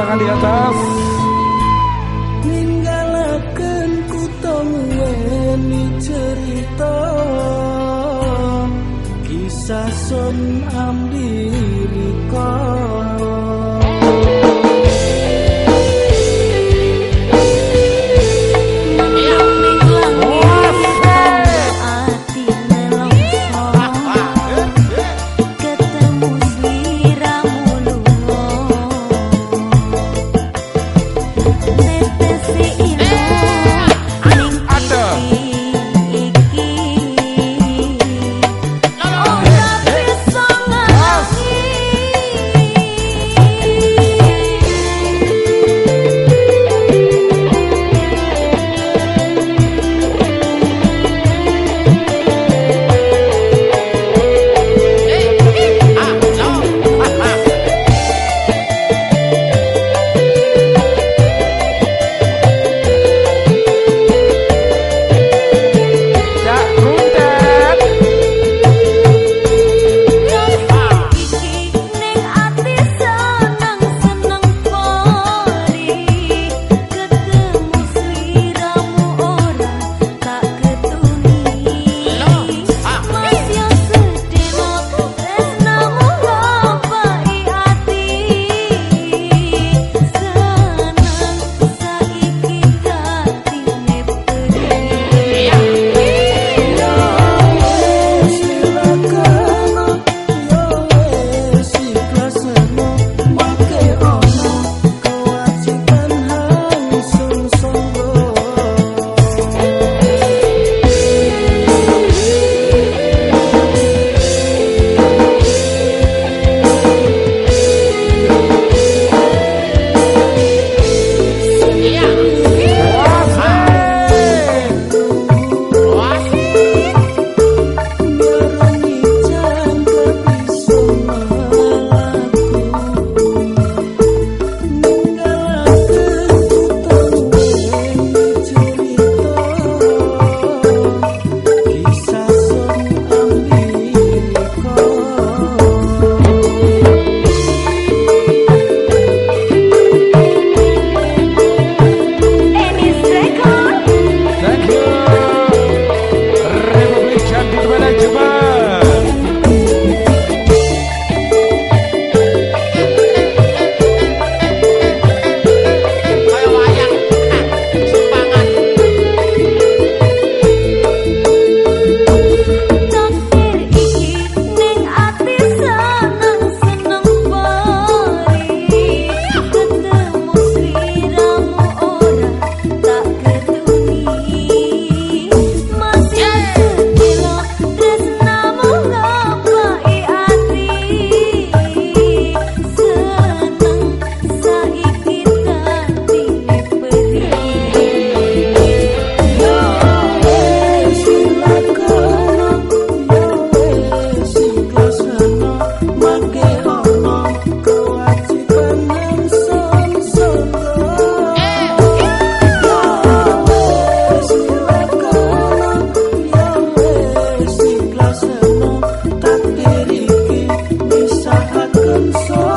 tangan di atas. Ninggalaken kutong weni cerita. Kisah son ambil 怎么